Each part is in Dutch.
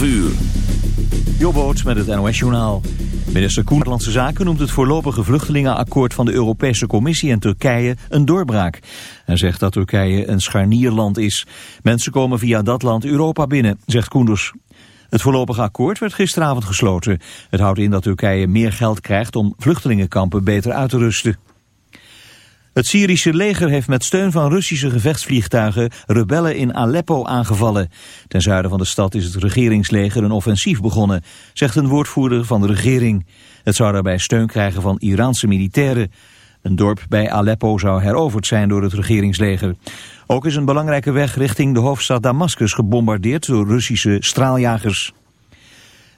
12 uur. Jobboot met het NOS-journaal. Minister Koenlandse Zaken noemt het voorlopige vluchtelingenakkoord van de Europese Commissie en Turkije een doorbraak. Hij zegt dat Turkije een scharnierland is. Mensen komen via dat land Europa binnen, zegt Koenders. Het voorlopige akkoord werd gisteravond gesloten. Het houdt in dat Turkije meer geld krijgt om vluchtelingenkampen beter uit te rusten. Het Syrische leger heeft met steun van Russische gevechtsvliegtuigen rebellen in Aleppo aangevallen. Ten zuiden van de stad is het regeringsleger een offensief begonnen, zegt een woordvoerder van de regering. Het zou daarbij steun krijgen van Iraanse militairen. Een dorp bij Aleppo zou heroverd zijn door het regeringsleger. Ook is een belangrijke weg richting de hoofdstad Damascus gebombardeerd door Russische straaljagers.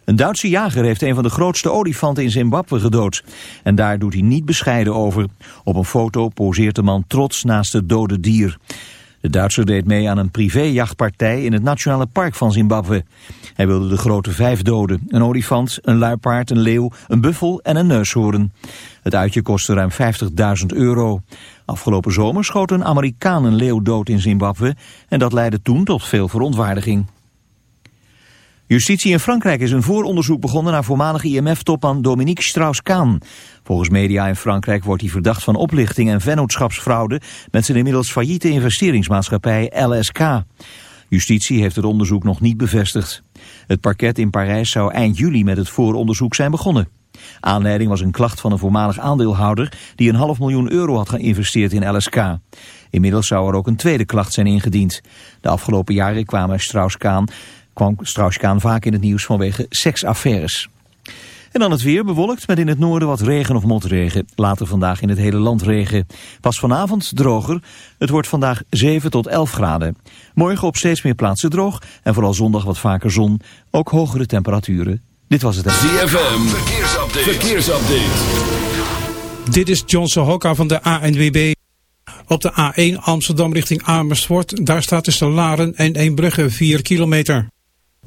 Een Duitse jager heeft een van de grootste olifanten in Zimbabwe gedood. En daar doet hij niet bescheiden over. Op een foto poseert de man trots naast het dode dier. De Duitser deed mee aan een privéjachtpartij in het Nationale Park van Zimbabwe. Hij wilde de grote vijf doden. Een olifant, een luipaard, een leeuw, een buffel en een neushoorn. Het uitje kostte ruim 50.000 euro. Afgelopen zomer schoot een Amerikaan een leeuw dood in Zimbabwe... en dat leidde toen tot veel verontwaardiging. Justitie in Frankrijk is een vooronderzoek begonnen naar voormalige IMF-topman Dominique Strauss-Kaan. Volgens media in Frankrijk wordt hij verdacht van oplichting en vennootschapsfraude met zijn inmiddels failliete investeringsmaatschappij LSK. Justitie heeft het onderzoek nog niet bevestigd. Het parket in Parijs zou eind juli met het vooronderzoek zijn begonnen. Aanleiding was een klacht van een voormalig aandeelhouder die een half miljoen euro had geïnvesteerd in LSK. Inmiddels zou er ook een tweede klacht zijn ingediend. De afgelopen jaren kwamen Strauss-Kaan kwam Strauss-Kaan vaak in het nieuws vanwege seksaffaires. En dan het weer bewolkt met in het noorden wat regen of motregen. Later vandaag in het hele land regen. Pas vanavond droger. Het wordt vandaag 7 tot 11 graden. Morgen op steeds meer plaatsen droog. En vooral zondag wat vaker zon. Ook hogere temperaturen. Dit was het. ZFM. Verkeersupdate. Verkeersupdate. Dit is Johnson Hokka van de ANWB. Op de A1 Amsterdam richting Amersfoort. Daar staat tussen Laren en Eembrugge 4 kilometer.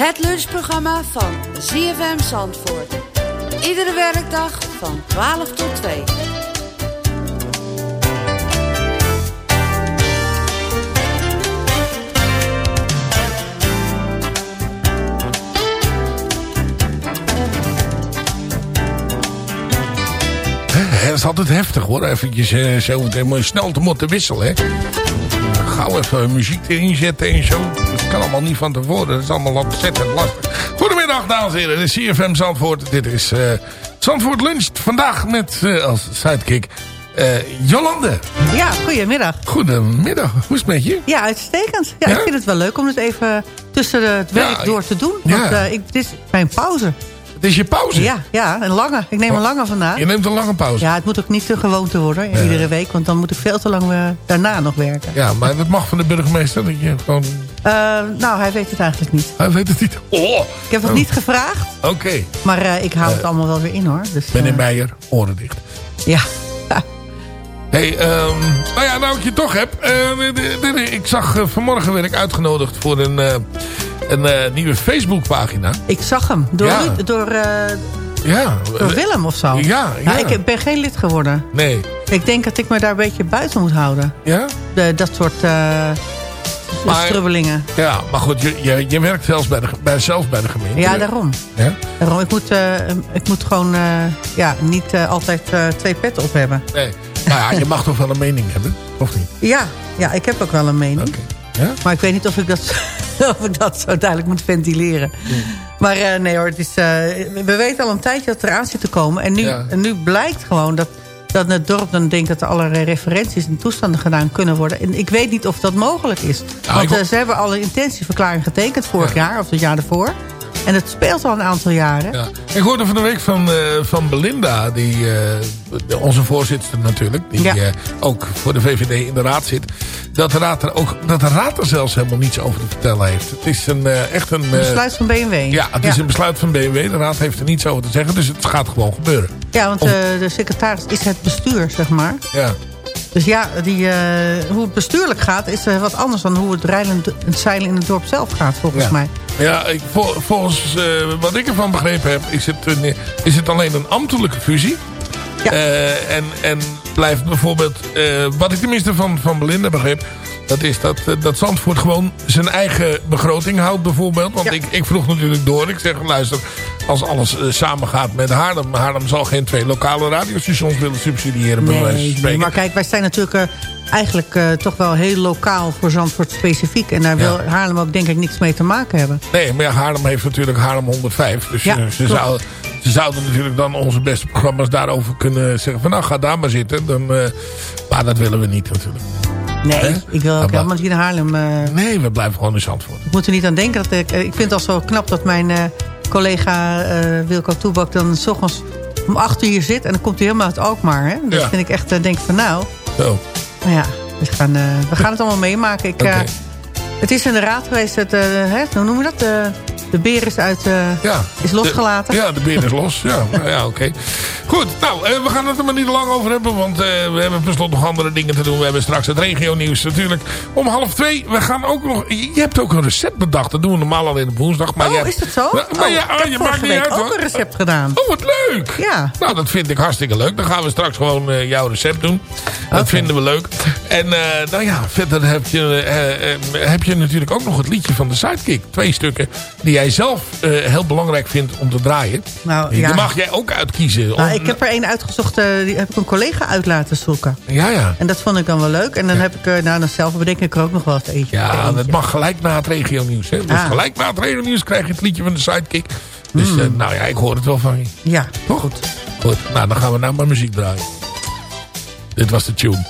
Het lunchprogramma van ZFM Zandvoort. Iedere werkdag van 12 tot 2. Hè, Dat is altijd heftig hoor. Eventjes eh, zo snel te moeten wisselen. Hè. Gauw even muziek erin zetten en zo. Kan allemaal niet van tevoren. Dat is allemaal ontzettend lastig. Goedemiddag. Dames en heren. Dit is CFM Zandvoort. Dit is eh, Zandvoort Lunch. Vandaag met eh, als sidekick eh, Jolande. Ja, goedemiddag. Goedemiddag. Hoe is het met je? Ja, uitstekend. Ja, Ja? ik vind het wel leuk om het even tussen het werk Ja, door te doen. ja. Want eh, ik, dit is mijn pauze. Het is je pauze. Ja, ja, een lange. Ik neem een lange vandaag. Je neemt een lange pauze. Ja, het moet ook niet te gewoonte worden, iedere week. Want dan moet ik veel te lang daarna nog werken. Ja, maar dat mag van de burgemeester. Dat je gewoon... Eh, nou, hij weet het eigenlijk niet. Hij weet het niet. Oh, Ik heb het Oh. niet gevraagd. oké. Maar eh, ik hou het allemaal wel weer in, hoor. Dus, eh, Meneer Meijer, oren dicht. Ja. hey, ehm, nou ja, nou ik je toch heb. eh, ik zag eh, vanmorgen werd ik uitgenodigd voor een, eh, een eh, nieuwe Facebookpagina. Ik zag hem. Door, Ja. Ruud- door, eh, Ja. door Willem of zo. Ja, ja. Nou, ik ben geen lid geworden. Nee. Ik denk dat ik me daar een beetje buiten moet houden. Ja? De, dat soort Maar- strubbelingen. Ja, maar goed, je, je, je werkt zelfs bij, de, bij, zelf bij de gemeente. Ja, daarom. Ja? daarom. Ik, moet, eh, ik moet gewoon eh, ja, niet eh, altijd twee petten op hebben. Nee. Nou ja, je mag toch wel een mening hebben, of niet? Ja, ja ik heb ook wel een mening. Oké. Ja? Maar ik weet niet of ik dat, of ik dat zo duidelijk moet ventileren. Maar nee hoor, het is, we weten al een tijdje dat het eraan zit te komen. En nu, Ja. en nu blijkt gewoon dat, dat het dorp dan denkt dat er allerlei referenties en toestanden gedaan kunnen worden. En ik weet niet of dat mogelijk is. Nou, Want eh, ze hebben al een intentieverklaring getekend vorig Ja. jaar of het jaar daarvoor. En het speelt al een aantal jaren. Ja. Ik hoorde van de week van, eh, van Belinda, die, eh, onze voorzitter natuurlijk, die Ja. eh, ook voor de VVD in de raad zit, dat de raad er, ook, dat de raad er zelfs helemaal niets over te vertellen heeft. Het is een, echt een... eh, Besluit van BMW. ja, het is een besluit van BMW. De raad heeft er niets over te zeggen, dus het gaat gewoon gebeuren. Ja, want Of- de secretaris is het bestuur, zeg maar. Ja. Dus ja, die, eh, hoe het bestuurlijk gaat... is eh, wat anders dan hoe het rijden en zeilen in het dorp zelf gaat, volgens Ja. mij. Ja, ik, vol- volgens eh, wat ik ervan begrepen heb, is het, een, is het alleen een ambtelijke fusie. Ja. En, en blijft bijvoorbeeld, wat ik tenminste van, van Belinda begreep, dat is dat, dat Zandvoort gewoon zijn eigen begroting houdt bijvoorbeeld. Want Ja. ik, ik vroeg natuurlijk door, ik zeg luister, als alles eh, samengaat met Haarlem, Haarlem zal geen twee lokale radiostations willen subsidiëren bij wijze van Nee, maar kijk, wij zijn natuurlijk eh, eigenlijk eh, toch wel heel lokaal voor Zandvoort specifiek. En daar wil Ja. Haarlem ook denk ik niks mee te maken hebben. Nee, maar ja, Haarlem heeft natuurlijk Haarlem 105. Dus Ja, ze, zouden, ze zouden natuurlijk dan onze beste programma's daarover kunnen zeggen. Van nou, ga daar maar zitten. Dan, maar dat willen we niet natuurlijk. Nee, ik wil ook maar- helemaal niet in Haarlem... Nee, we blijven gewoon in Zandvoort. ik moet er niet aan denken. Dat ik, ik vind het al zo knap dat mijn collega eh, Wilco Toebak... dan s ochtends om acht uur hier zit. En dan komt hij helemaal uit Alkmaar. Hè? Dat Ja. vind ik echt, eh, denk van nou... Zo. Maar ja, we gaan, eh, we gaan het allemaal meemaken. Ik, het is in de raad geweest, het, hè, hoe noemen we dat? De beer is, uit, eh, Ja. is losgelaten. De, ja, de beer is los. Ja, nou ja oké. Goed, nou, eh, we gaan het er maar niet lang over hebben. Want eh, we hebben tenslotte nog andere dingen te doen. We hebben straks het regio nieuws natuurlijk. Om half twee, we gaan ook nog... Je hebt ook een recept bedacht. Dat doen we normaal alleen op woensdag. Maar oh, jij- is dat zo? Maar, maar oh, ja, ik heb je maakt niet uit ook hoor. een recept gedaan. Oh, wat leuk. Ja. Nou, dat vind ik hartstikke leuk. Dan gaan we straks gewoon jouw recept doen. Dat vinden we leuk. En nou ja, verder heb je, heb je natuurlijk ook nog het liedje van de Sidekick. Twee stukken die jij zelf eh, heel belangrijk vindt om te draaien. Nou, Die ja. mag jij ook uitkiezen. Nou, Om- ik heb er één uitgezocht, eh, die heb ik een collega uit laten zoeken. Ja, ja. En dat vond ik dan wel leuk. En dan heb ik, eh, nou, dan zelf bedenk ik er ook nog wel eens eentje. Ja, eentje. dat mag gelijk na het regio nieuws. Hè? Dus Ah. gelijk na het regio nieuws krijg je het liedje van de Sidekick. Dus eh, nou ja, ik hoor het wel van je. Ja, Toch? Goed. Goed, nou dan gaan we nou maar muziek draaien. Dit was de tune.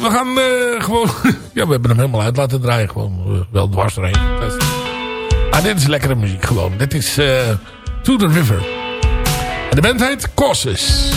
We gaan gewoon... ja, we hebben hem helemaal uit laten draaien. Gewoon wel dwars doorheen. Maar dit is lekkere muziek gewoon. Dit is eh, To The River. De band heet Causes.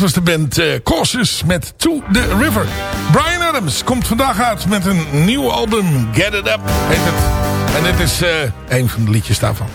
Was de band eh Cautious met To The River. Brian Adams komt vandaag uit met een nieuw album. Get It Up heet het. En dit is eh een van de liedjes daarvan.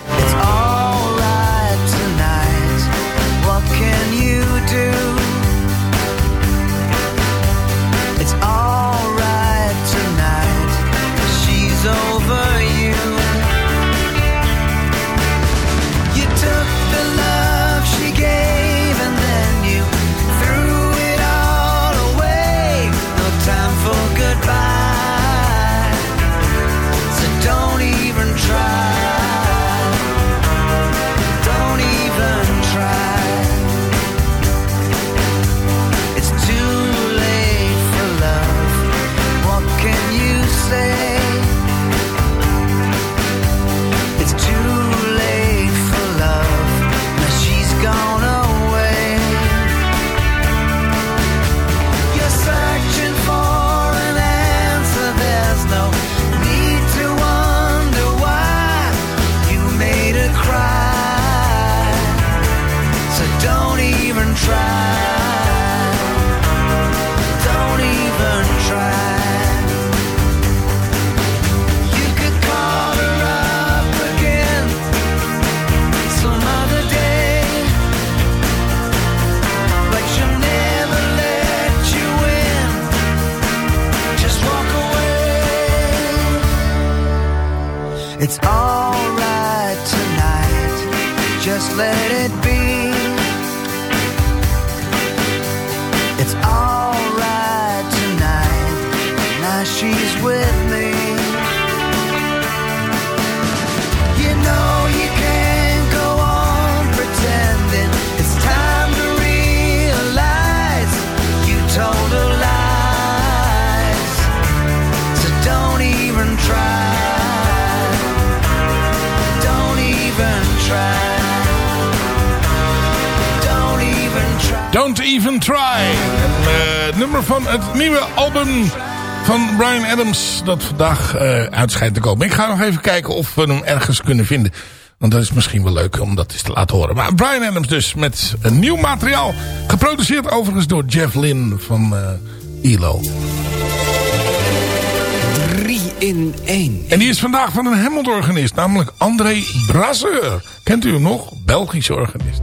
Dat vandaag uit schijnt te komen. Ik ga nog even kijken of we hem ergens kunnen vinden. Want dat is misschien wel leuk om dat eens te laten horen. Maar Brian Adams dus met een nieuw materiaal. Geproduceerd overigens door Jeff Lynne van eh ELO. 3 in 1. En die is vandaag van een Hammond-organist. Namelijk André Brasseur. Kent u hem nog? Belgische organist.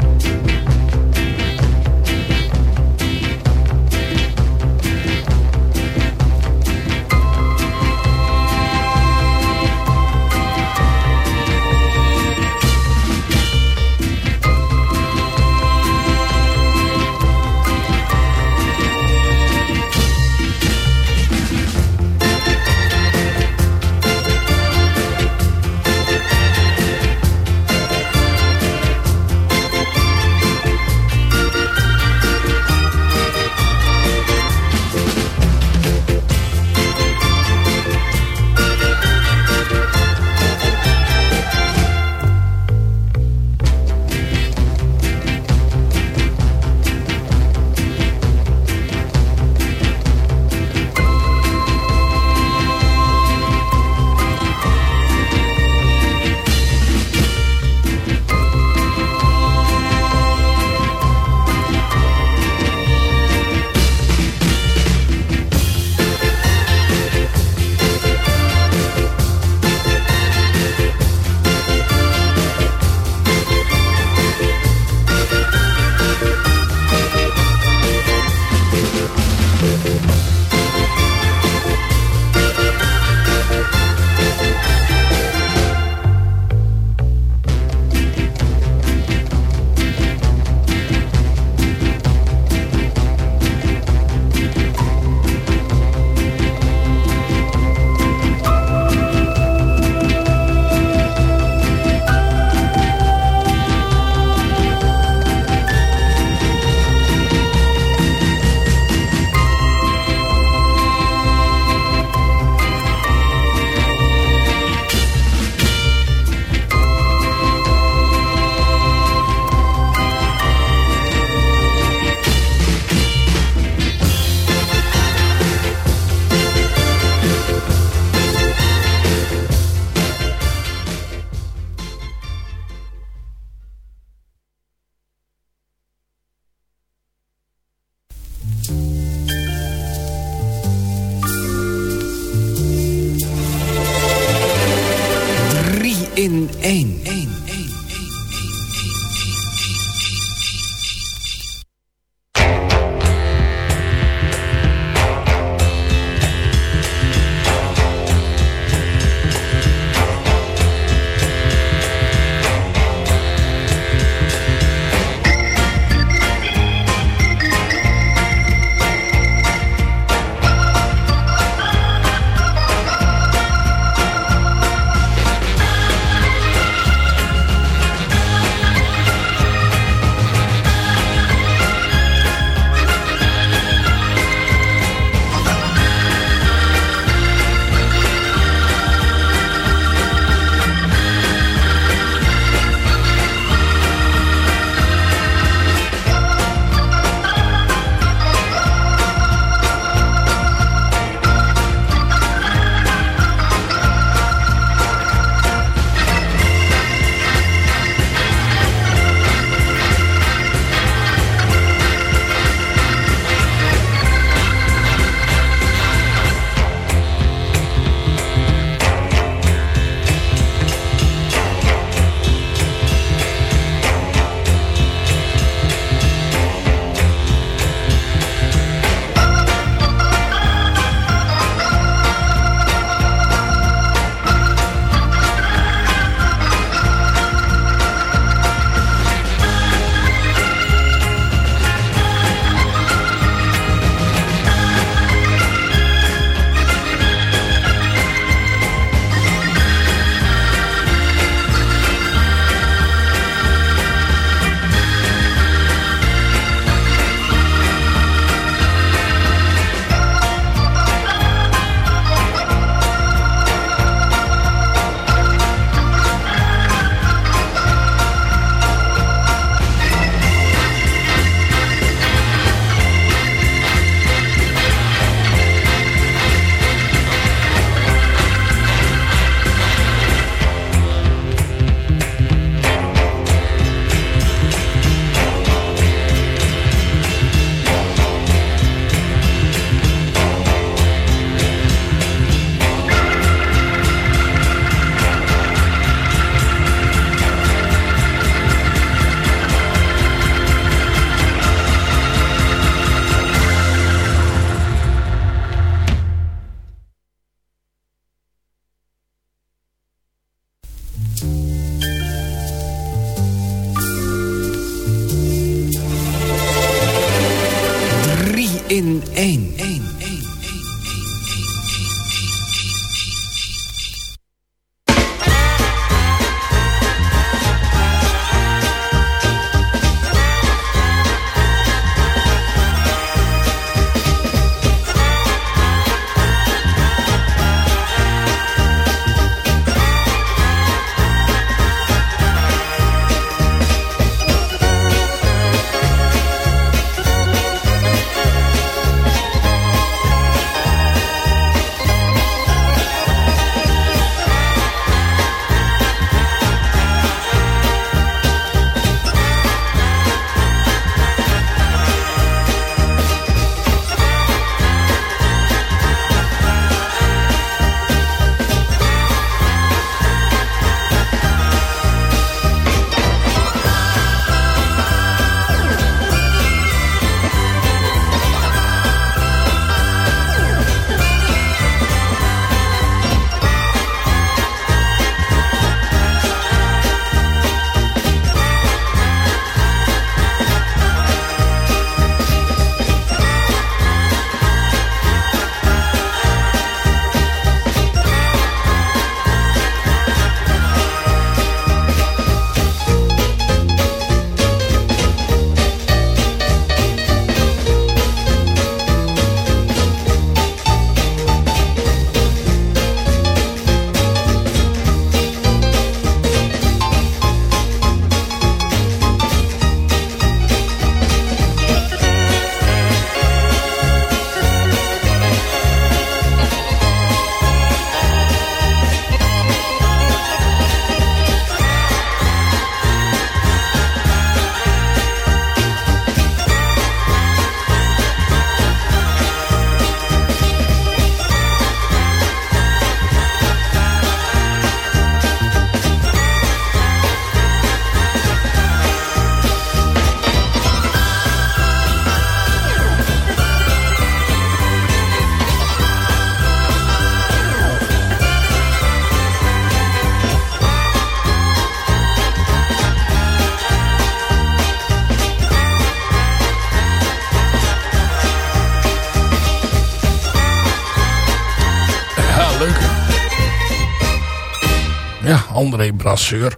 André Brasseur.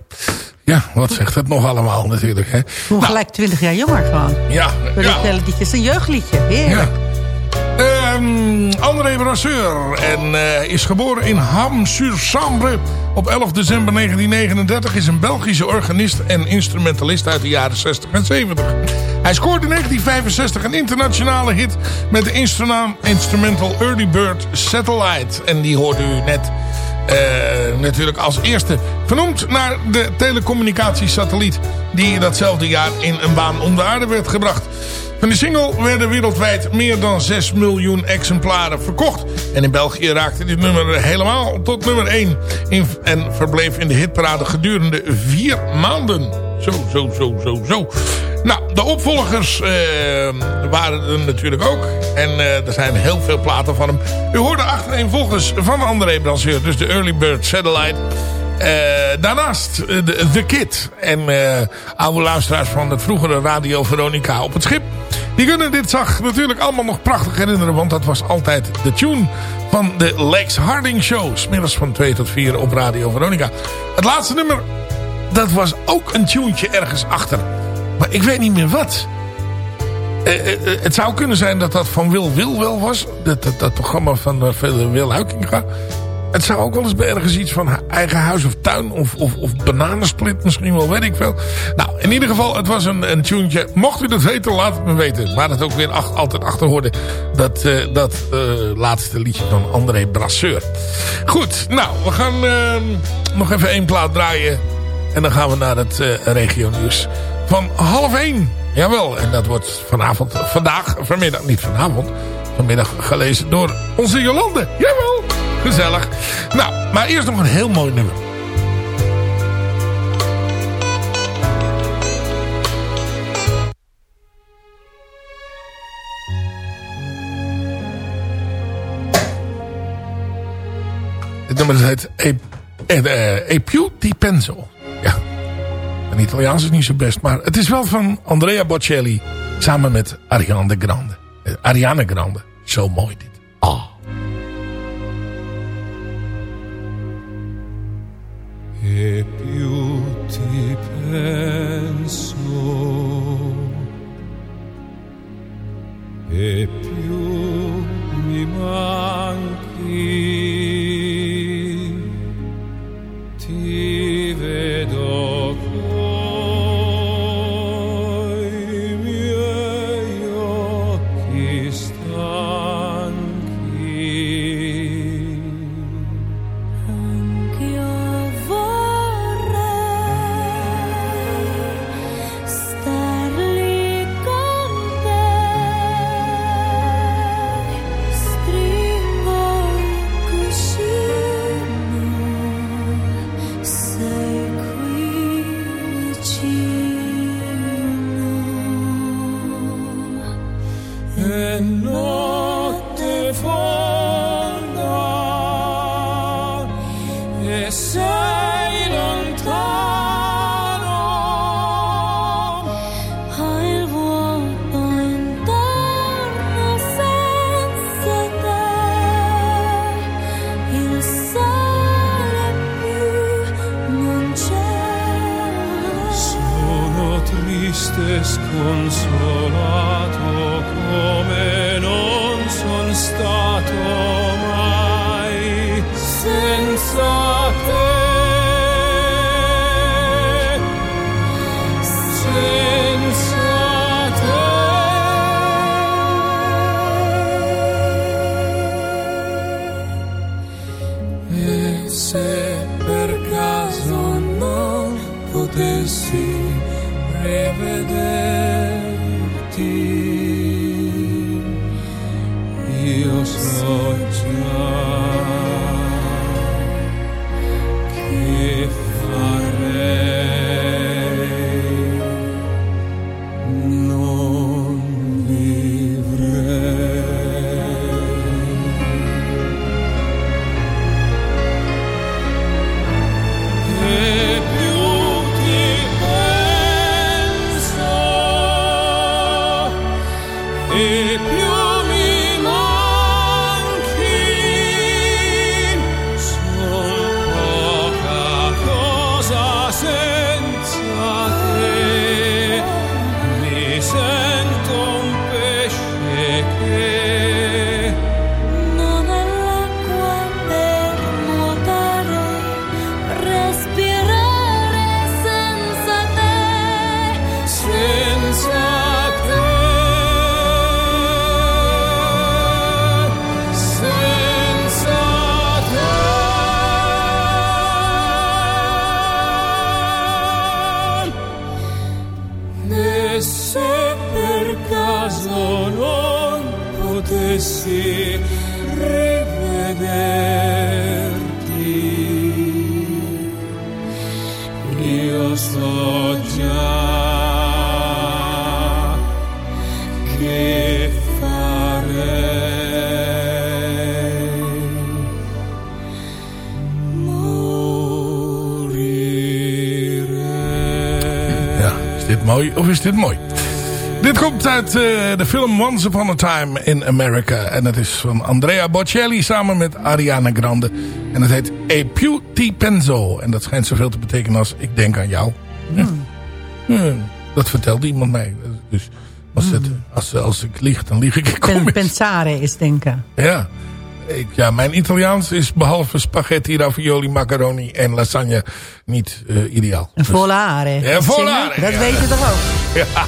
Ja, wat zegt het nog allemaal natuurlijk hè? Hoe gelijk 20 jaar jonger gewoon. Ja, ja. dat liedje. Het is een jeugdliedje. Heerlijk. Ehm, André Brasseur en, eh, is geboren in Ham-sur-Sambre op 11 december 1939. Is een Belgische organist en instrumentalist uit de jaren 60 en 70. Hij scoorde in 1965 een internationale hit met de instrumental Early Bird Satellite. En die hoorde u net eh, natuurlijk als eerste vernoemd naar de telecommunicatiesatelliet die datzelfde jaar in een baan om de aarde werd gebracht. Van de single werden wereldwijd meer dan 6 miljoen exemplaren verkocht. En in België raakte dit nummer helemaal tot nummer 1. In, en verbleef in de hitparade gedurende vier maanden. Zo, zo, zo, zo, zo. Nou, de opvolgers eh, waren er natuurlijk ook. En eh, er zijn heel veel platen van hem. U hoorde achtereenvolgens van André Brasseur. Dus de Early Bird Satellite. Eh, daarnaast eh, de, The Kid. En oude luisteraars van het vroegere Radio Veronica op het schip. Die kunnen dit zag natuurlijk allemaal nog prachtig herinneren. Want dat was altijd de tune van de Lex Harding Show. Smiddags van 2 tot 4 op Radio Veronica. Het laatste nummer, dat was ook een tuentje ergens achter. Maar ik weet niet meer wat. Eh, eh, eh, het zou kunnen zijn dat dat van Wil Wil wel was. Dat, dat, programma van uh, Wil Huikinga. Het zou ook wel eens bij ergens iets van eigen huis of tuin of, of, of bananensplit misschien wel, weet ik veel. Nou, in ieder geval, het was een, een tuentje. Mocht u dat weten, laat het me weten. Maar het ook weer altijd achter hoorde. Dat, dat laatste liedje van André Brasseur. Goed, nou, we gaan uh, nog even één plaat draaien. En dan gaan we naar het uh, regio nieuws van half één. Jawel, en dat wordt vanavond, vandaag, vanmiddag, niet vanavond, vanmiddag gelezen door onze Jolande. Jawel, gezellig. Nou, maar eerst nog een heel mooi nummer. Het nummer heet E, e, e. Ja. Mijn Italiaans is niet zo best, maar het is wel van Andrea Bocelli samen met Ariane Grande. Eh, Ariane Grande. Zo mooi dit. Ah. E più ti penso e più mi manchi sei lontano Ho il vuoto intorno senza te, il sole più non c'è. sono triste e sconsolato of is dit mooi? Dit komt uit eh, de film Once Upon a Time in America. En het is van Andrea Bocelli samen met Ariana Grande. En het heet E più ti penso. En dat schijnt zoveel te betekenen als ik denk aan jou. Ja, dat vertelde iemand mij. Dus als, het, als, als ik lieg, dan lieg ik. Kom pensare is denken. Ja. Ik, ja, mijn Italiaans is behalve spaghetti, ravioli, macaroni en lasagne niet eh, ideaal. Een volare. Ja, volare, Dat ja. weet je toch ook? Ja.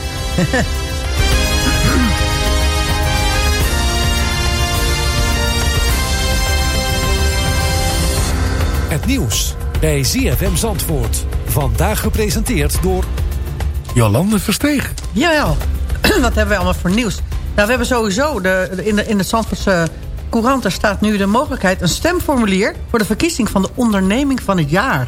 Het nieuws bij ZFM Zandvoort. Vandaag gepresenteerd door... Jolande Versteeg. Jawel. Wat hebben we allemaal voor nieuws? Nou, we hebben sowieso de, de- in, de, in de Zandvoortse Courant... daar staat nu de mogelijkheid... een stemformulier voor de verkiezing van de onderneming van het jaar.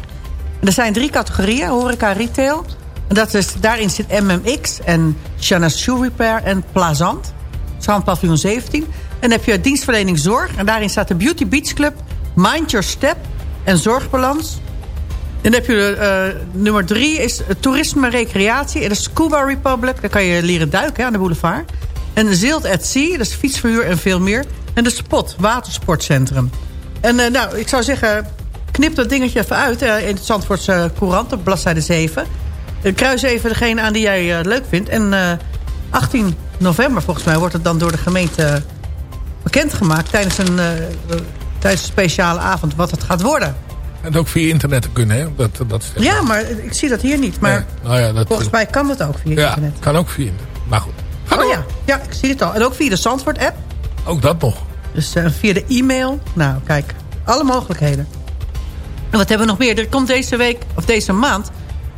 En er zijn drie categorieën, horeca, retail. En dat is, daarin zit MMX en Chana Shoe Repair en Plazant. Strandpaviljoen 17. En dan heb je dienstverlening zorg. En daarin staat de Beauty Beach Club, Mind Your Step en Zorgbalans. Dan heb je eh, nummer drie is toerisme en recreatie. En de Scuba Republic, daar kan je leren duiken aan de boulevard. En Zilt at Sea, dat is fietsverhuur en veel meer. En de Spot, watersportcentrum. En eh, nou, ik zou zeggen, knip dat dingetje even uit eh, in het Zandvoortse Courant op bladzijde 7. Eh, kruis even degene aan die jij leuk vindt. En eh, 18 november volgens mij wordt het dan door de gemeente bekendgemaakt... tijdens een, tijdens een speciale avond wat het gaat worden. En ook via internet te kunnen, hè? Dat, dat is Ja, maar ik zie dat hier niet. Maar nou ja, dat, volgens mij kan dat ook via ja, internet. kan ook via internet. Maar goed, Oh ja, ja, ik zie het al. En ook via de Zandvoort-app. ook dat nog. Dus eh, via de e-mail. Nou, kijk. Alle mogelijkheden. En wat hebben we nog meer? Er komt deze week, of deze maand...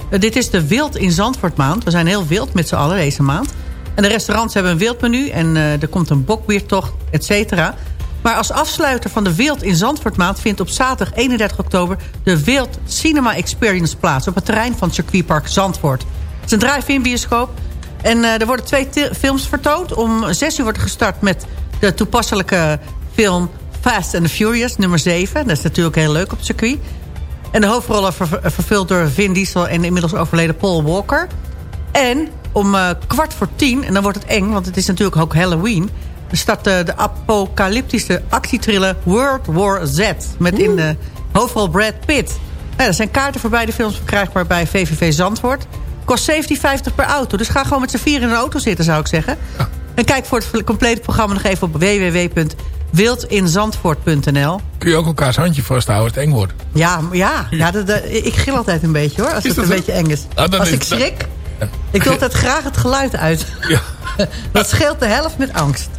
eh, dit is de Wild in Zandvoort maand. We zijn heel wild met z'n allen deze maand. En de restaurants hebben een wildmenu. En eh, er komt een bokbiertocht, et cetera. Maar als afsluiter van de Wild in Zandvoort maand... vindt op zaterdag 31 oktober... de Wild Cinema Experience plaats... op het terrein van circuitpark Zandvoort. Het is een drive-in bioscoop. En er worden twee films vertoond. Om 6 uur wordt gestart met de toepasselijke film Fast and the Furious, nummer 7. Dat is natuurlijk heel leuk op circuit. En de hoofdrollen ver- vervuld door Vin Diesel en inmiddels overleden Paul Walker. En om eh, kwart voor tien, en dan wordt het eng, want het is natuurlijk ook Halloween... start eh, de apocalyptische actietriller World War Z... met in de hoofdrol Brad Pitt. Nou, er zijn kaarten voor beide films verkrijgbaar bij VVV Zandvoort. Kost 17,50 per auto, dus ga gewoon met z'n vier in een auto zitten, zou ik zeggen. En kijk voor het complete programma nog even op www.wildinzandvoort.nl. Kun je ook elkaars handje vasthouden als het eng wordt. Ja, ja, ja dat, dat- ik gil altijd een beetje hoor, als het een zo? beetje eng is. Ah, dan als is ik schrik, ik doe altijd graag het geluid uit. Ja. Dat scheelt de helft met angst.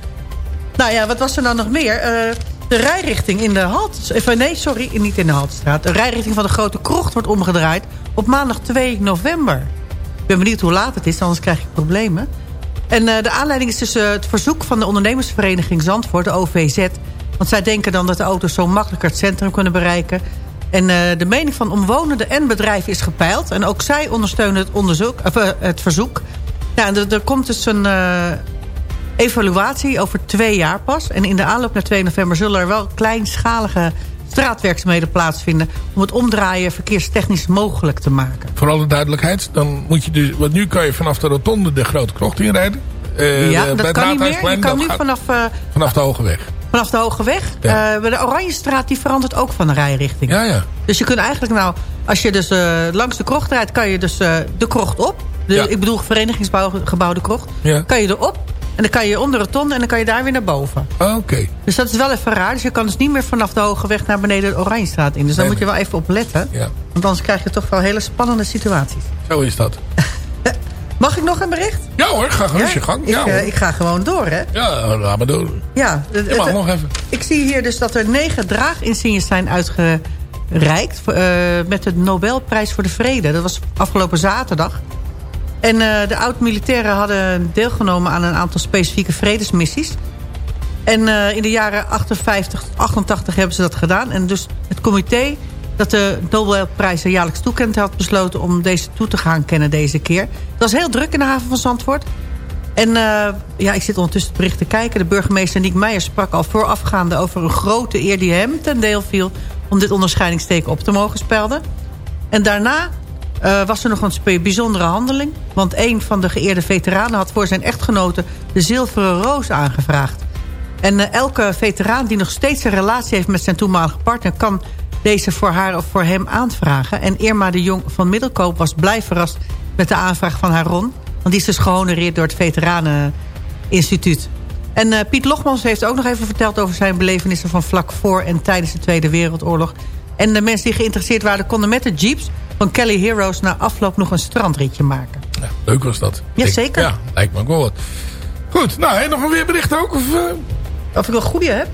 Nou ja, wat was er dan nog meer? Eh, de rijrichting in de halt... Even, nee, sorry, niet in de Haltestraat. De rijrichting van de Grote Krocht wordt omgedraaid op maandag 2 november. Ik ben benieuwd hoe laat het is, anders krijg ik problemen. En eh, de aanleiding is dus eh, het verzoek van de ondernemersvereniging Zandvoort, de OVZ. Want zij denken dan dat de auto's zo makkelijker het centrum kunnen bereiken. En eh, de mening van omwonenden en bedrijven is gepeild. En ook zij ondersteunen het, onderzoek, het verzoek. Ja, er, er komt dus een evaluatie over twee jaar pas. En in de aanloop naar 2 november zullen er wel kleinschalige straatwerkzaamheden plaatsvinden... om het omdraaien verkeerstechnisch mogelijk te maken. Voor alle duidelijkheid, dan moet je dus... Want nu kan je vanaf de rotonde de Grote Krocht inrijden. Eh, ja, dat kan niet meer. Je kan nu vanaf... eh, vanaf de Hoge Weg. Vanaf de Hoge Weg. Ja. Bij de Oranjestraat die verandert ook van de rijrichting. Ja, ja. Dus je kunt eigenlijk nou... Als je dus langs de krocht rijdt, kan je dus de krocht op. De, Ja. Ik bedoel verenigingsgebouw de krocht. Ja. Kan je erop. En dan kan je onder de ton en dan kan je daar weer naar boven. Oké. Dus dat is wel even raar. Dus je kan dus niet meer vanaf de Hoge Weg naar beneden de Oranjestraat in. Dus daar Nee, moet je wel even op letten. Ja. Want anders krijg je toch wel hele spannende situaties. Zo is dat. Mag ik nog een bericht? Ja hoor, ga gerust je gang. Ik, Ja, eh, hoor. ik ga gewoon door, hè? ja laat maar doen. Ja, het- Je mag het- nog even. Ik zie hier dus dat er negen draaginsignes zijn uitgereikt... eh, met de Nobelprijs voor de Vrede. Dat was afgelopen zaterdag. En eh, de oud-militairen hadden deelgenomen aan een aantal specifieke vredesmissies. En eh, in de jaren 58, 88 hebben ze dat gedaan. En dus het comité dat de Nobelprijs jaarlijks toekent... had besloten om deze toe te gaan kennen deze keer. Het was heel druk in de haven van Zandvoort. En eh, ja, ik zit ondertussen het bericht te kijken. De burgemeester Niek Meijer sprak al voorafgaande over een grote eer die hem ten deel viel... om dit onderscheidingsteken op te mogen spelden. En daarna eh, was er nog een bijzondere handeling. Want een van de geëerde veteranen had voor zijn echtgenote de zilveren roos aangevraagd. En eh, elke veteraan die nog steeds een relatie heeft met zijn toenmalige partner... kan deze voor haar of voor hem aanvragen. En Irma de Jong van Middelkoop was blij verrast met de aanvraag van haar Ron. Want die is dus gehonoreerd door het Veteraneninstituut. En eh, Piet Logmans heeft ook nog even verteld over zijn belevenissen van vlak voor en tijdens de Tweede Wereldoorlog. En de mensen die geïnteresseerd waren konden met de jeeps van Kelly Heroes na afloop nog een strandritje maken. Ja, leuk was dat. Jazeker. Ja, lijkt me ook wel wat. Goed, nou, je nog een weerbericht ook? Of, eh? Of ik een goede heb?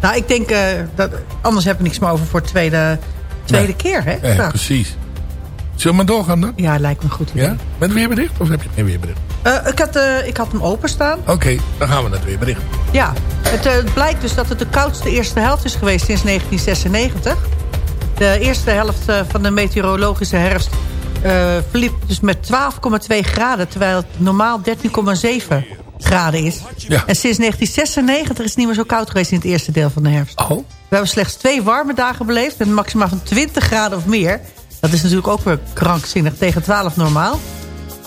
Nou, ik denk, eh, dat, anders heb ik niks meer over voor de tweede, tweede Nee. keer, hè? Ja, Nou, precies. Zullen we maar doorgaan dan? ja, lijkt me goed. Ja? Met weerbericht? Of heb je geen weerbericht? Eh, ik, had, ik had hem openstaan. Oké, dan gaan we naar het weerbericht. Ja, het, het blijkt dus dat het de koudste eerste helft is geweest sinds 1996. De eerste helft eh, van de meteorologische herfst eh, verliep dus met 12,2 graden... terwijl het normaal 13,7 graden is. Ja. En sinds 1996 is het niet meer zo koud geweest in het eerste deel van de herfst. Oh. We hebben slechts twee warme dagen beleefd... met een maxima van 20 graden of meer. Dat is natuurlijk ook weer krankzinnig tegen 12 normaal.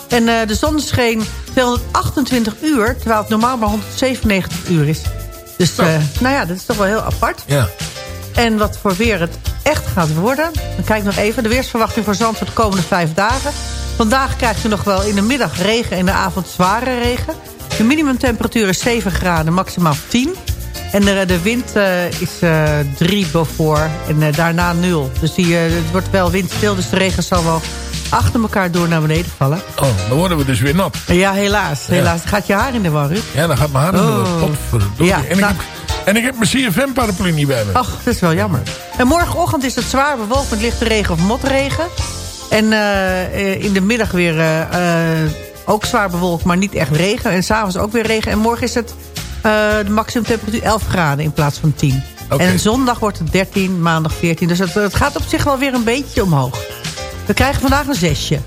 En eh, de zon scheen 228 uur... terwijl het normaal maar 197 uur is. Dus nou ja, dat is toch wel heel apart. Ja. En wat voor weer het echt gaat worden. Dan kijk nog even. De weersverwachting voor Zandvoort de komende vijf dagen. Vandaag krijgt u nog wel in de middag regen en in de avond zware regen. De minimumtemperatuur is 7 graden, maximaal 10. En de, de wind eh, is eh 3 Beaufort en eh, daarna 0. Dus die, eh, het wordt wel windstil, dus de regen zal wel achter elkaar door naar beneden vallen. Oh, dan worden we dus weer nat. Ja, helaas. helaas. Gaat je haar in de war, Ruud? Ja, dan gaat mijn haar in de war. Oh. Ja, en, ik nou- heb, en ik heb mijn CFM paraplu niet bij me. Ach, dat is wel jammer. En morgenochtend is het zwaar bewolkt met lichte regen of motregen. En eh, eh, in de middag weer eh, ook zwaar bewolkt, maar niet echt regen. En s'avonds ook weer regen. En morgen is het de maximumtemperatuur 11 graden in plaats van 10. Oké. En zondag wordt het 13, maandag 14. Dus het, het gaat op zich wel weer een beetje omhoog. We krijgen vandaag een zesje.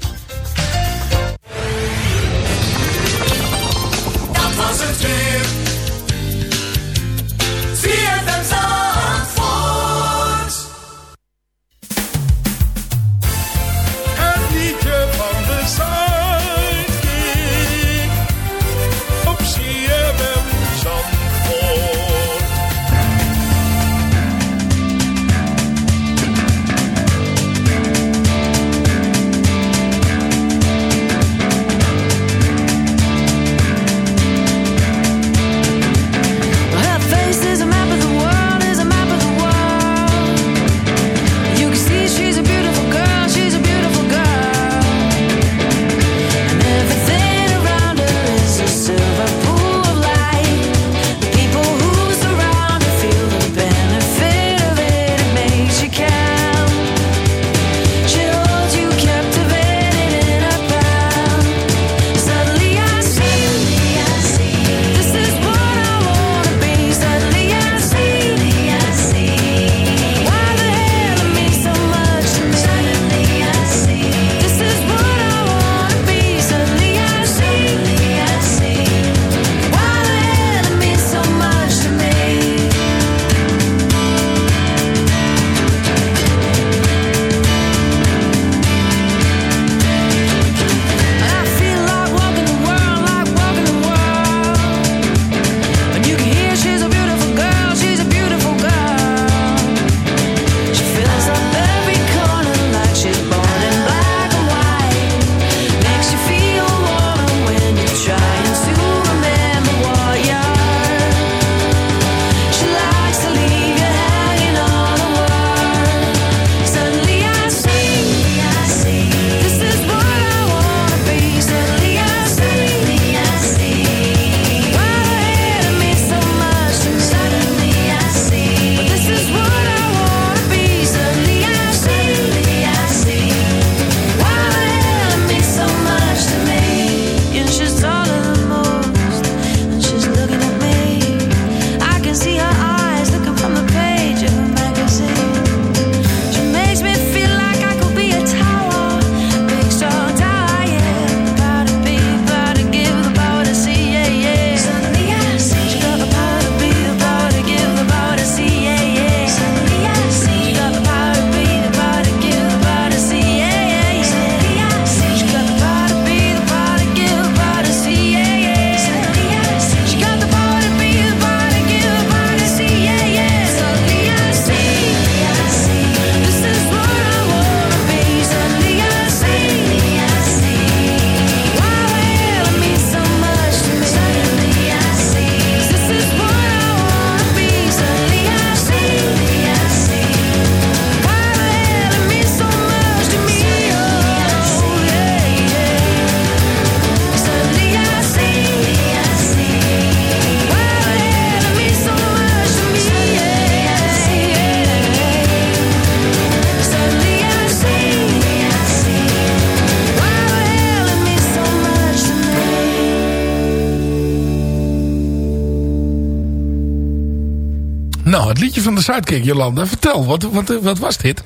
Van de Sidekick, Jolanda. Vertel, wat, wat, wat was dit?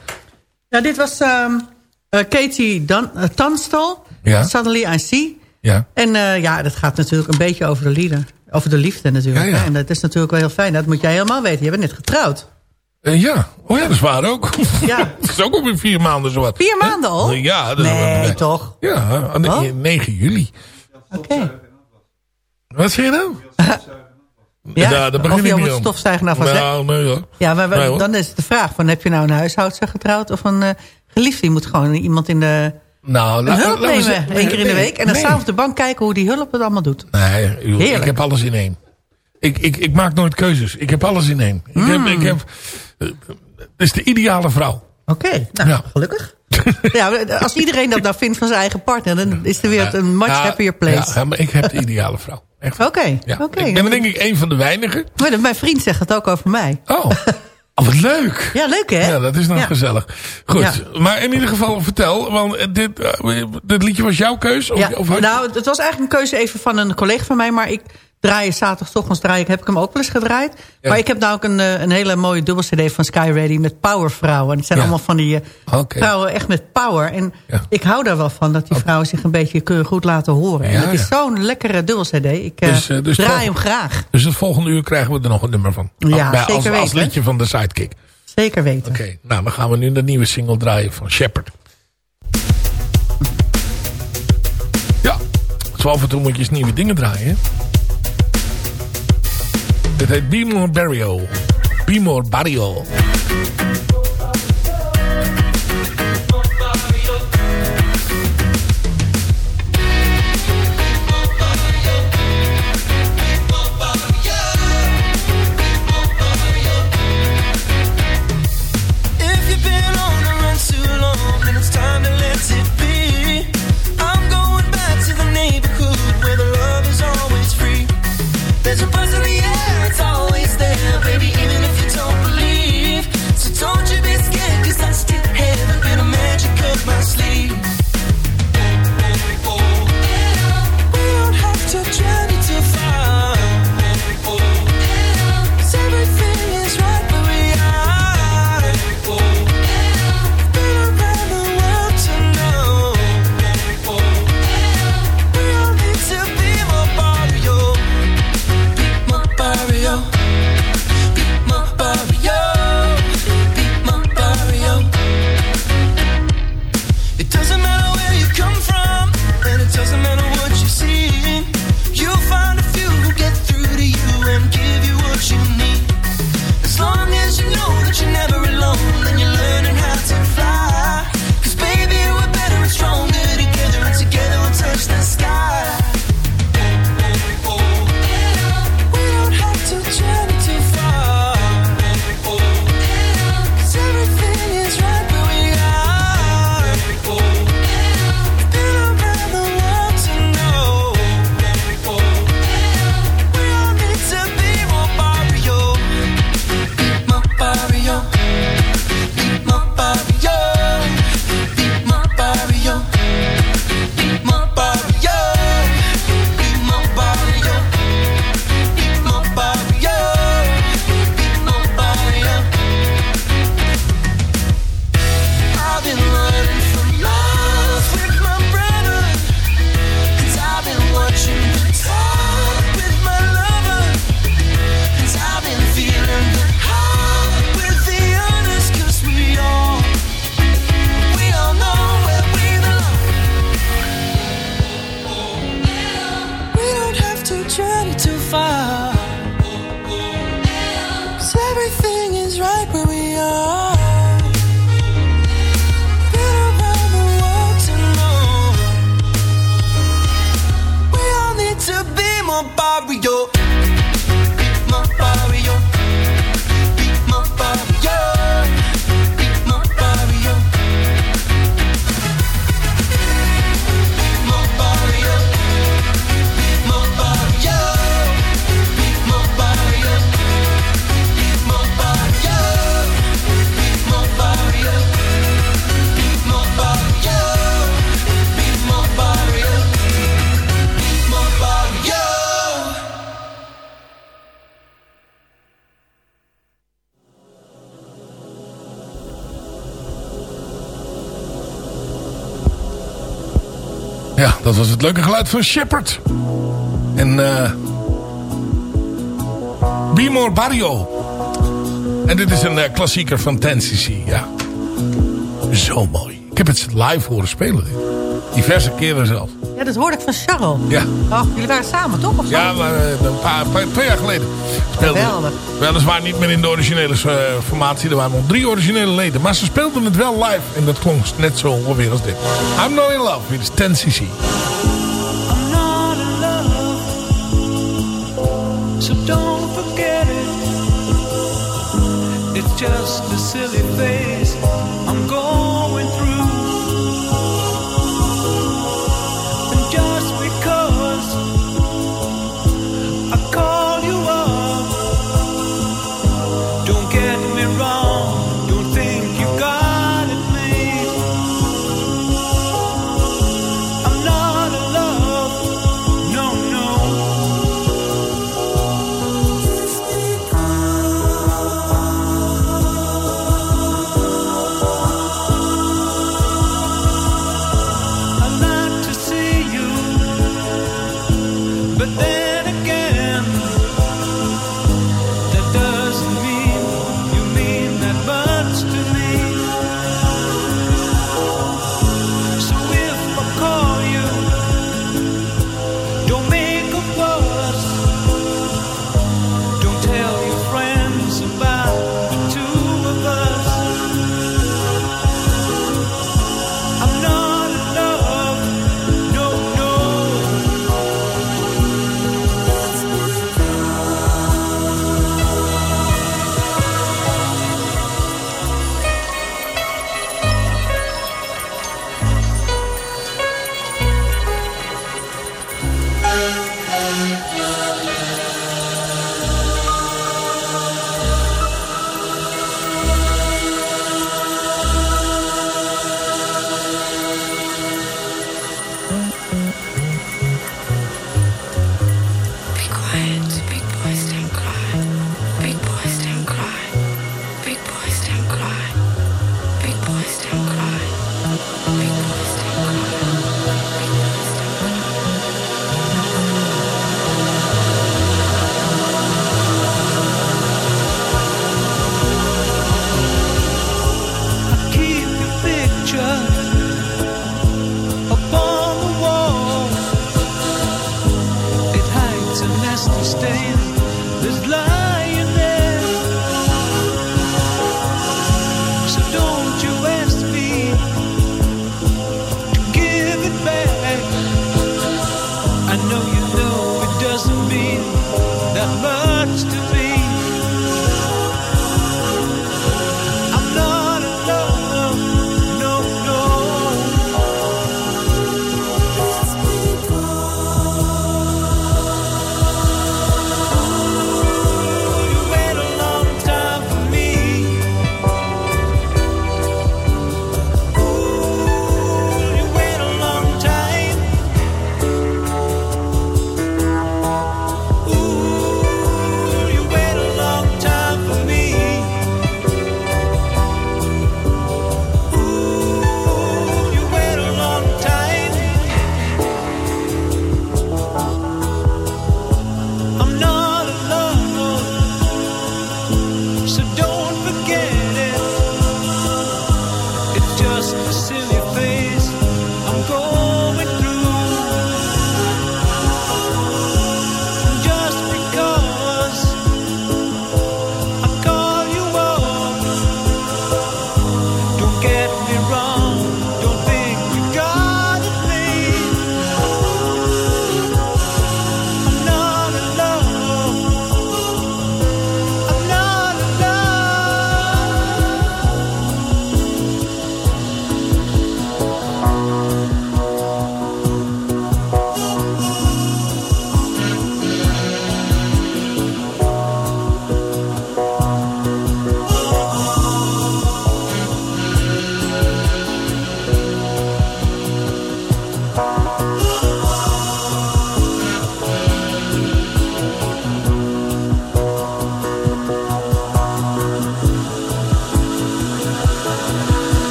Ja, dit was ehm, eh, Katie Dan uh, Tunstall. Ja. Suddenly I See. Ja. En eh, ja, dat gaat natuurlijk een beetje over de lieden. Over de liefde natuurlijk. Ja, ja. hè. En dat is natuurlijk wel heel fijn. Dat moet jij helemaal weten. Je bent net getrouwd. Eh, ja, oh ja, dat is waar ook. Ja. dat is ook alweer vier maanden zo wat. Vier maanden al? Ja, dat Nee, toch? Ja, aan de- Wat? 9 juli. Oké. Wat zeg je nou? Ja, daar begin of je was. hè? Nou, nee hoor. Ja, maar Nee, hoor. dan is het de vraag: van, heb je nou een huishoudster getrouwd of een eh, geliefde? Je moet gewoon iemand in de Nou, een hulp nemen, één keer in de week. En dan s'avonds op de bank kijken hoe die hulp het allemaal doet. Nee, ik heb alles in één. Ik, ik, ik maak nooit keuzes. Ik heb alles in één. Ik heb, ik heb, eh, het is de ideale vrouw. Oké, nou, Ja. gelukkig. ja, als iedereen dat nou vindt van zijn eigen partner... dan is de wereld een much Ja, happier place. Ja, maar ik heb de ideale vrouw. Echt. Oké, Ja. oké. Ik ben denk ik een van de weinigen. Maar Mijn vriend zegt het ook over mij. Oh, oh wat leuk. Ja, leuk hè? Ja, dat is nou Ja. gezellig. Goed, Ja. maar in ieder geval vertel. Want dit, eh, dit liedje was jouw keus? Of, Ja, of nou, het was eigenlijk een keuze even van een collega van mij. Maar ik draai zaterdagochtends draai ik, heb ik hem ook wel eens gedraaid. Ja. Maar ik heb nou ook een, eh, een hele mooie dubbel cd van Sky Ready met powervrouwen. En het zijn Ja. allemaal van die eh, vrouwen echt met power. En Ja. ik hou daar wel van dat die vrouwen zich een beetje goed laten horen. En het is zo'n lekkere dubbel cd. Ik eh, Dus, dus draai hem graag. Dus het volgende uur krijgen we er nog een nummer van. Ja, zeker als, als weten. liedje van de Sidekick. Zeker weten. Oké, nou dan gaan we nu de nieuwe single draaien van Shepard. Ja, zo af en toe moet je eens nieuwe dingen draaien. Dit heet Be More Barrio. Be More Barrio. was het leuke geluid van Shepard. En eh, Be More Barrio. En dit is een eh, klassieker van ja. Zo mooi. Ik heb het live horen spelen. Diverse keren zelf. Ja, dat hoorde ik van Charles. Ja. Oh, jullie waren samen, toch? Ja, maar, eh, een paar, paar, twee jaar geleden speelden Geweldig. Weliswaar niet meer in de originele eh, formatie. Er waren nog drie originele leden. Maar ze speelden het wel live. En dat klonk net zo ongeveer als dit. I'm Not In Love, dit is 10cc. So don't forget it It's just a silly thing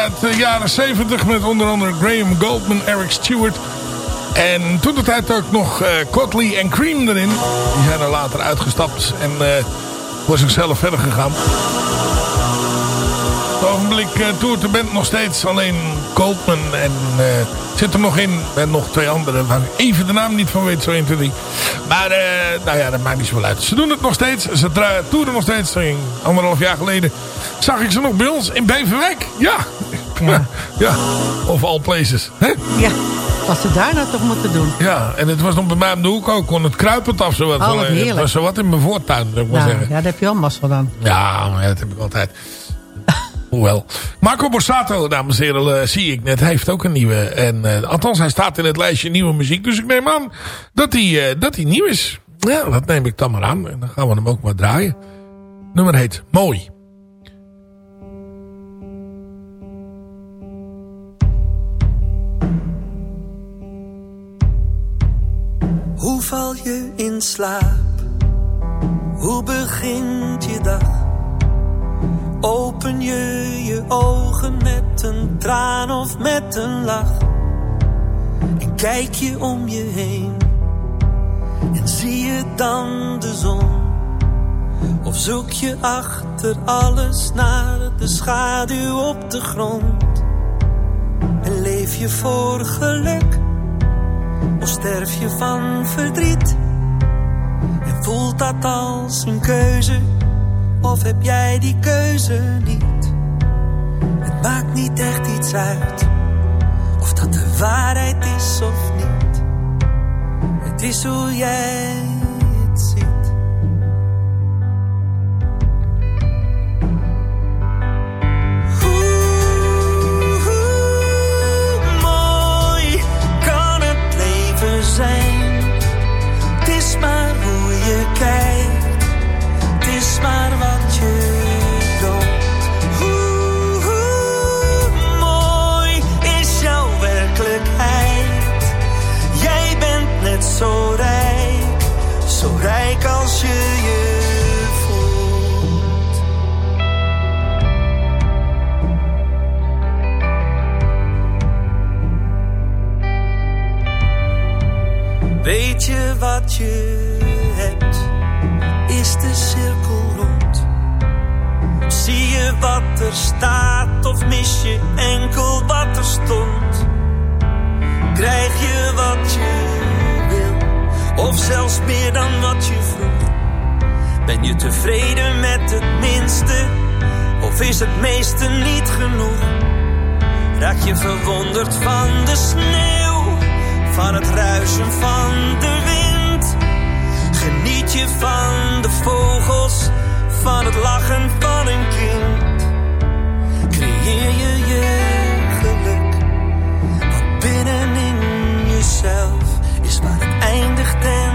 uit de jaren 70 met onder andere Graham Goldman, Eric Stewart. En toen de tijd ook nog eh Cotley en Cream erin. Die zijn er later uitgestapt en eh voor zichzelf verder gegaan. Op het ogenblik eh, toert de band nog steeds. Alleen Goldman en eh, zit er nog in. En nog twee anderen waar ik even de naam niet van weet. Zo 1, 2, 3. Maar nou ja, dat maakt niet zoveel uit. Ze doen het nog steeds. Ze toeren nog steeds. Anderhalf jaar geleden zag ik ze nog bij ons in Beverwijk. Ja. Ja. Of all places. Hè? Ja, wat ze daar nou toch moeten doen. Ja, en het was nog bij mij om de hoek ook. Kon het kruipend af. Oh, wat het heerlijk. was zo wat in mijn voortuin, zou ik maar Nou, zeggen. ja, daar heb je wel mazzel dan. Ja, maar ja, dat heb ik altijd. Hoewel. Marco Borsato, dames en heren, eh, zie ik net, heeft ook een nieuwe. En, eh, althans, hij staat in het lijstje nieuwe muziek. Dus ik neem aan dat hij, eh, dat hij nieuw is. Ja, dat neem ik dan maar aan. En dan gaan we hem ook maar draaien. Nummer heet Mooi. In slaap? Hoe begint je dag? Open je je ogen met een traan of met een lach? En kijk je om je heen en zie je dan de zon? Of zoek je achter alles naar de schaduw op de grond? En leef je voor geluk? Of sterf je van verdriet? En voelt dat als een keuze? Of heb jij die keuze niet? Het maakt niet echt iets uit Of dat de waarheid is of niet Het is hoe jij zo rijk, zo rijk als je je voelt. Weet je wat je hebt? Is de cirkel rond? Zie je wat er staat of mis je enkel wat er stond? Krijg je wat je of zelfs meer dan wat je vroeg? Ben je tevreden met het minste of is het meeste niet genoeg? Raak je verwonderd van de sneeuw, van het ruisen van de wind? Geniet je van de vogels, van het lachen van een kind? Creëer je je geluk, wat binnenin jezelf is waar eindigt en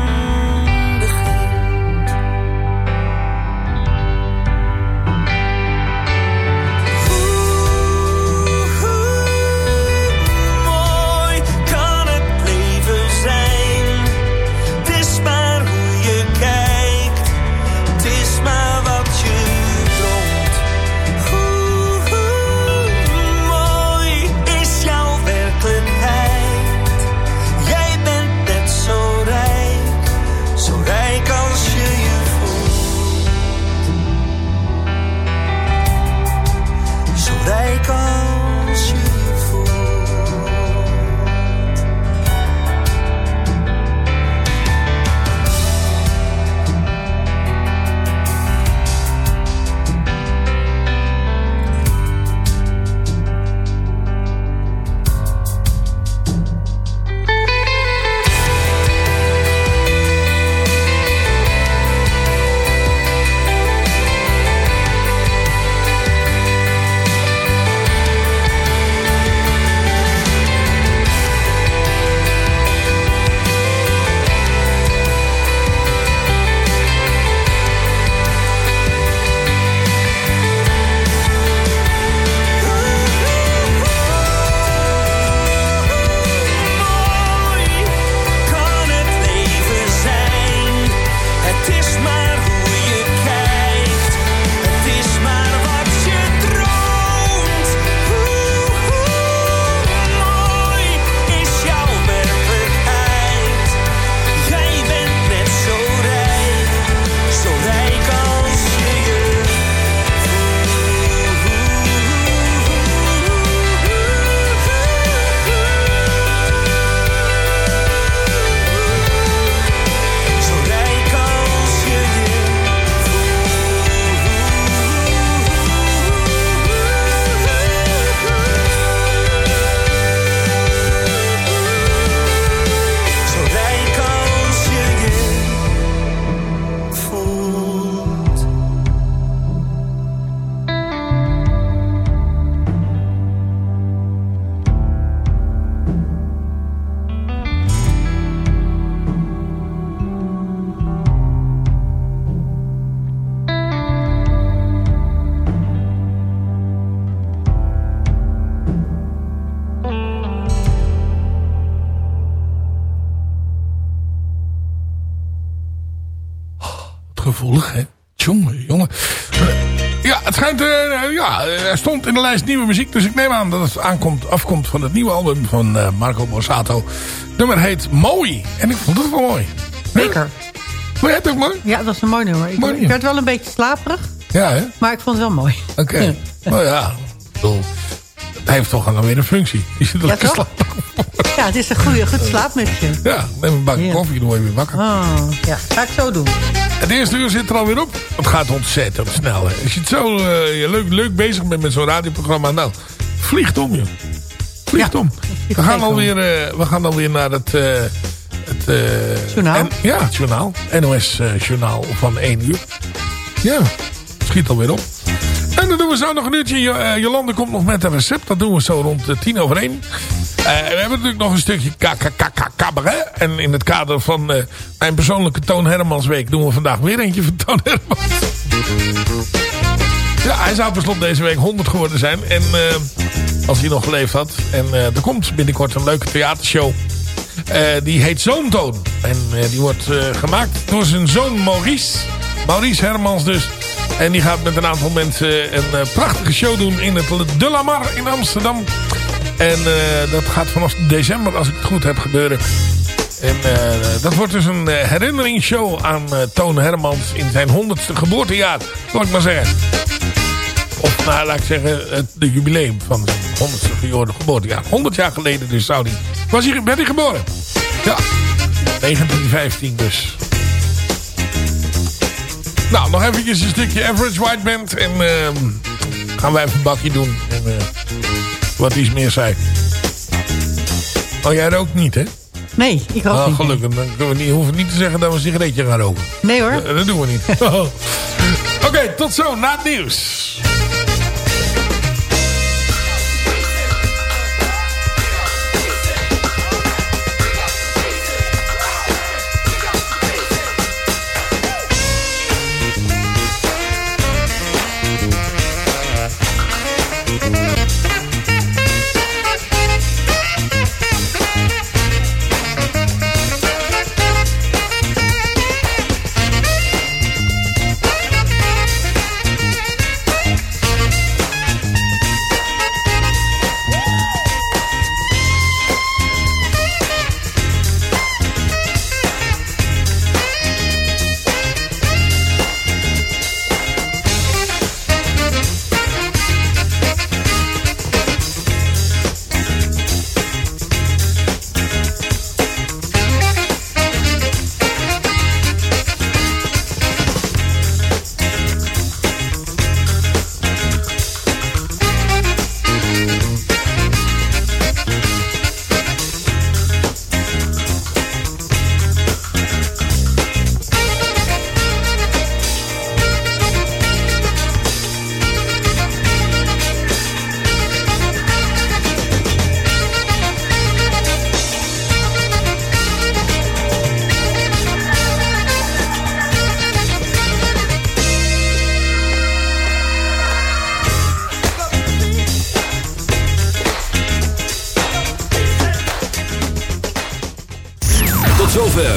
stond in de lijst nieuwe muziek. Dus ik neem aan dat het aankomt, afkomt van het nieuwe album van eh, Marco Borsato. Het nummer heet Mooi. En ik vond het wel mooi. Zeker. Vond jij het ook mooi? Ja, dat was een mooi nummer. Ik, Mooi ik werd wel een beetje slaperig, Ja, hè? maar ik vond het wel mooi. Oké. nou ja, het heeft toch dan weer een functie. Je zit Ja, lekker toch? slapen. Ja, het is een goede, goed slaapmutje. Ja, neem een bakje Ja. koffie, dan word je weer wakker. Oh, ja, ga ik zo doen. Het eerste uur zit er alweer op. Het gaat ontzettend snel. Hè. Als je het zo eh, leuk, leuk bezig bent met zo'n radioprogramma. Nou, vliegt om je. Vliegt om. We gaan, alweer, uh, we gaan alweer naar het... Eh, het journaal? Ja, het journaal. NOS journaal van 1 uur. Ja, schiet alweer op. En dan doen we zo nog een uurtje. Jolande komt nog met een recept. Dat doen we zo rond tien over één we hebben natuurlijk nog een stukje cabaret. En in het kader van eh, mijn persoonlijke Toon Hermans week... doen we vandaag weer eentje van Toon Hermans. Ja, hij zou per slot deze week 100 geworden zijn. En eh, als hij nog geleefd had. En eh, er komt binnenkort een leuke theatershow. Eh, die heet Zoontoon. En eh, die wordt eh, gemaakt door zijn zoon Maurice. Maurice Hermans dus. En die gaat met een aantal mensen een eh, prachtige show doen in het De La Mar in Amsterdam. En eh, dat gaat vanaf december, als ik het goed heb, gebeuren. En eh, dat wordt dus een eh, herinneringsshow aan Toon Hermans in zijn 100ste geboortejaar. Zal ik maar zeggen. Of nou, laat ik zeggen, het jubileum van zijn 100ste geworden geboortejaar. 100 jaar geleden dus zou hij... Was hij, werd hij geboren? Ja, 1915 dus. Nou, nog eventjes een stukje Average White Band. En ehm, gaan wij even een bakje doen. En wat iets meer zei. Oh, jij rookt niet, hè? Nee, ik rook Oh, niet. gelukkig. Dan kunnen we niet, hoeven we niet te zeggen dat we een sigaretje gaan roken. Nee hoor. Dat, dat doen we niet. Oké, tot zo. Na het nieuws.